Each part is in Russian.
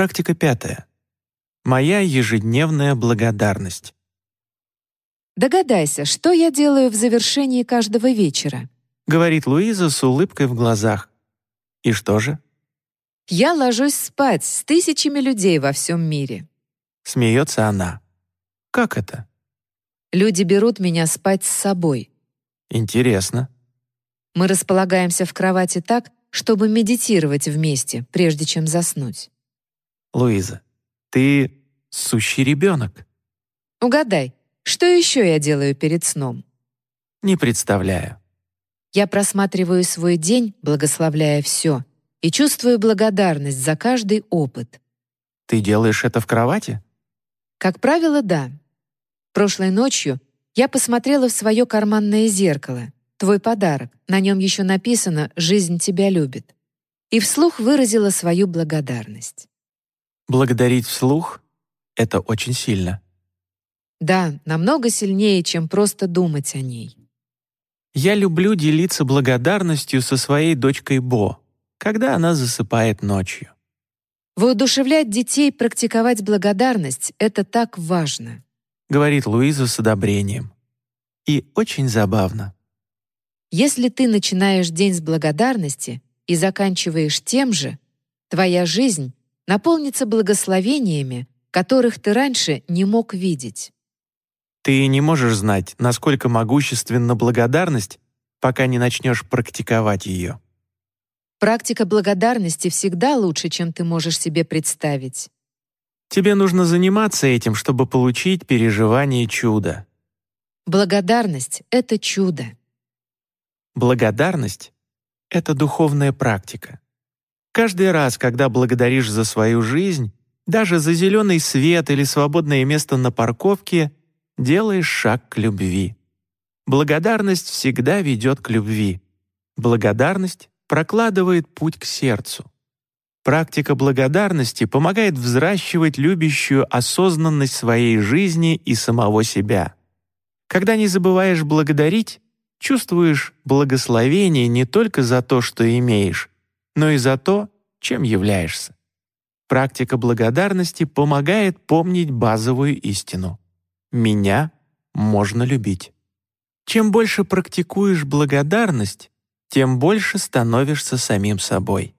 Практика пятая. Моя ежедневная благодарность. Догадайся, что я делаю в завершении каждого вечера? Говорит Луиза с улыбкой в глазах. И что же? Я ложусь спать с тысячами людей во всем мире. Смеется она. Как это? Люди берут меня спать с собой. Интересно. Мы располагаемся в кровати так, чтобы медитировать вместе, прежде чем заснуть. Луиза, ты сущий ребенок. Угадай, что еще я делаю перед сном? Не представляю. Я просматриваю свой день, благословляя все, и чувствую благодарность за каждый опыт. Ты делаешь это в кровати? Как правило, да. Прошлой ночью я посмотрела в свое карманное зеркало, твой подарок, на нем еще написано «Жизнь тебя любит», и вслух выразила свою благодарность. Благодарить вслух — это очень сильно. Да, намного сильнее, чем просто думать о ней. Я люблю делиться благодарностью со своей дочкой Бо, когда она засыпает ночью. Воодушевлять детей практиковать благодарность — это так важно говорит Луиза с одобрением. И очень забавно. Если ты начинаешь день с благодарности и заканчиваешь тем же, твоя жизнь наполнится благословениями, которых ты раньше не мог видеть. Ты не можешь знать, насколько могущественна благодарность, пока не начнешь практиковать ее. Практика благодарности всегда лучше, чем ты можешь себе представить. Тебе нужно заниматься этим, чтобы получить переживание чуда. Благодарность — это чудо. Благодарность — это духовная практика. Каждый раз, когда благодаришь за свою жизнь, даже за зеленый свет или свободное место на парковке, делаешь шаг к любви. Благодарность всегда ведет к любви. Благодарность прокладывает путь к сердцу. Практика благодарности помогает взращивать любящую осознанность своей жизни и самого себя. Когда не забываешь благодарить, чувствуешь благословение не только за то, что имеешь, но и за то, чем являешься. Практика благодарности помогает помнить базовую истину. Меня можно любить. Чем больше практикуешь благодарность, тем больше становишься самим собой.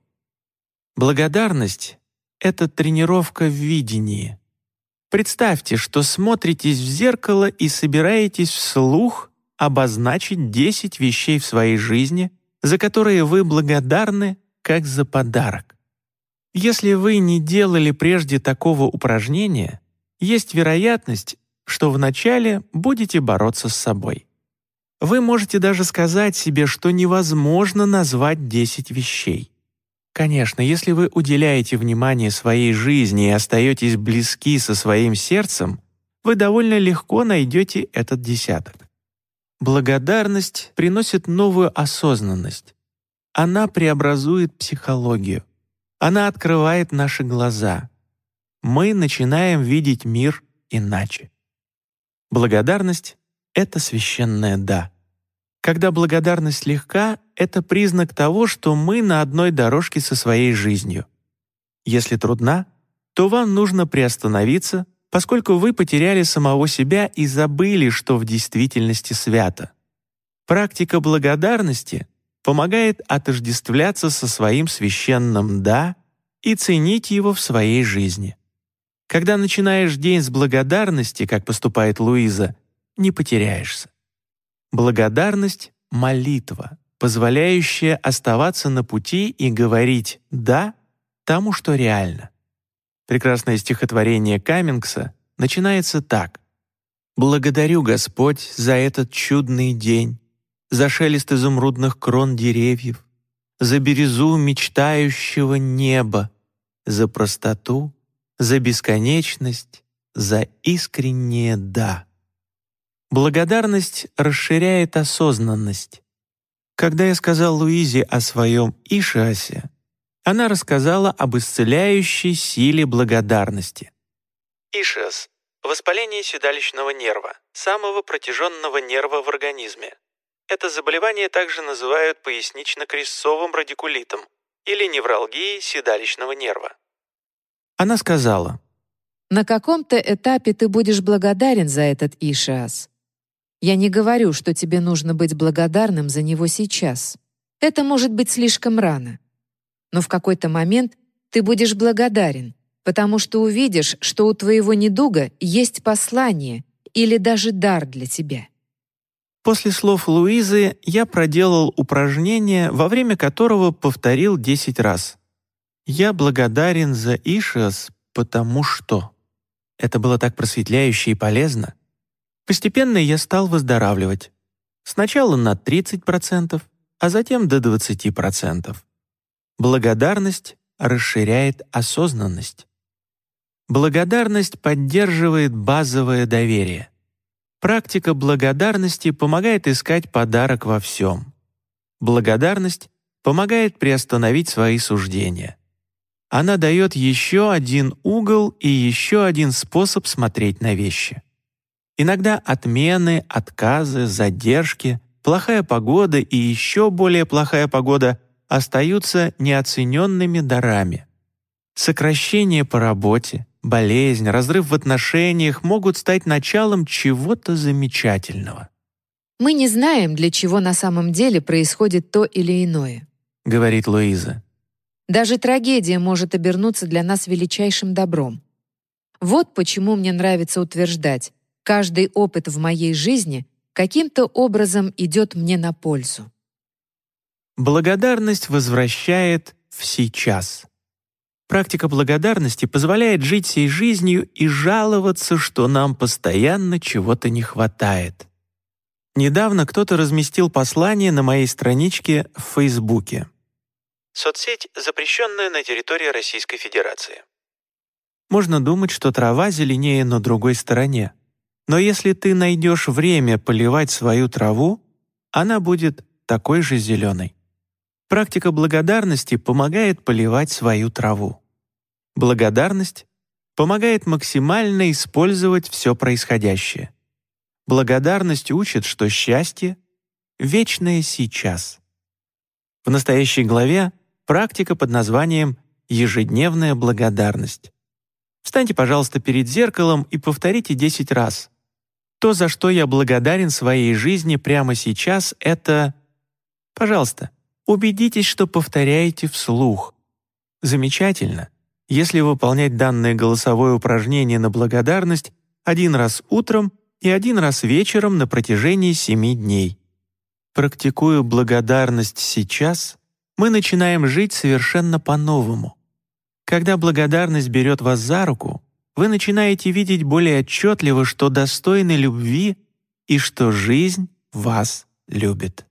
Благодарность — это тренировка в видении. Представьте, что смотритесь в зеркало и собираетесь вслух обозначить 10 вещей в своей жизни, за которые вы благодарны, как за подарок. Если вы не делали прежде такого упражнения, есть вероятность, что вначале будете бороться с собой. Вы можете даже сказать себе, что невозможно назвать 10 вещей. Конечно, если вы уделяете внимание своей жизни и остаетесь близки со своим сердцем, вы довольно легко найдете этот десяток. Благодарность приносит новую осознанность. Она преобразует психологию. Она открывает наши глаза. Мы начинаем видеть мир иначе. Благодарность — это священное «да». Когда благодарность легка, это признак того, что мы на одной дорожке со своей жизнью. Если трудна, то вам нужно приостановиться, поскольку вы потеряли самого себя и забыли, что в действительности свято. Практика благодарности помогает отождествляться со своим священным «да» и ценить его в своей жизни. Когда начинаешь день с благодарности, как поступает Луиза, не потеряешься. Благодарность — молитва, позволяющая оставаться на пути и говорить «да» тому, что реально. Прекрасное стихотворение Каммингса начинается так. «Благодарю, Господь, за этот чудный день, за шелест изумрудных крон деревьев, за бирюзу мечтающего неба, за простоту, за бесконечность, за искреннее «да». Благодарность расширяет осознанность. Когда я сказал Луизе о своем Ишиасе, она рассказала об исцеляющей силе благодарности. Ишиас — воспаление седалищного нерва, самого протяженного нерва в организме. Это заболевание также называют пояснично-крестцовым радикулитом или невралгией седалищного нерва. Она сказала, «На каком-то этапе ты будешь благодарен за этот Ишиас. Я не говорю, что тебе нужно быть благодарным за него сейчас. Это может быть слишком рано. Но в какой-то момент ты будешь благодарен, потому что увидишь, что у твоего недуга есть послание или даже дар для тебя. После слов Луизы я проделал упражнение, во время которого повторил 10 раз. «Я благодарен за Ишиас, потому что...» Это было так просветляюще и полезно. Постепенно я стал выздоравливать. Сначала на 30%, а затем до 20%. Благодарность расширяет осознанность. Благодарность поддерживает базовое доверие. Практика благодарности помогает искать подарок во всем. Благодарность помогает приостановить свои суждения. Она дает еще один угол и еще один способ смотреть на вещи. Иногда отмены, отказы, задержки, плохая погода и еще более плохая погода остаются неоцененными дарами. Сокращение по работе, болезнь, разрыв в отношениях могут стать началом чего-то замечательного. «Мы не знаем, для чего на самом деле происходит то или иное», — говорит Луиза. «Даже трагедия может обернуться для нас величайшим добром. Вот почему мне нравится утверждать, каждый опыт в моей жизни каким-то образом идет мне на пользу». Благодарность возвращает в сейчас. Практика благодарности позволяет жить всей жизнью и жаловаться, что нам постоянно чего-то не хватает. Недавно кто-то разместил послание на моей страничке в Фейсбуке. Соцсеть, запрещенная на территории Российской Федерации. Можно думать, что трава зеленее на другой стороне. Но если ты найдешь время поливать свою траву, она будет такой же зеленой. Практика благодарности помогает поливать свою траву. Благодарность помогает максимально использовать все происходящее. Благодарность учит, что счастье — вечное сейчас. В настоящей главе практика под названием «Ежедневная благодарность». Встаньте, пожалуйста, перед зеркалом и повторите 10 раз. То, за что я благодарен своей жизни прямо сейчас, это... Пожалуйста, убедитесь, что повторяете вслух. Замечательно если выполнять данное голосовое упражнение на благодарность один раз утром и один раз вечером на протяжении семи дней. Практикуя благодарность сейчас, мы начинаем жить совершенно по-новому. Когда благодарность берет вас за руку, вы начинаете видеть более отчетливо, что достойны любви и что жизнь вас любит.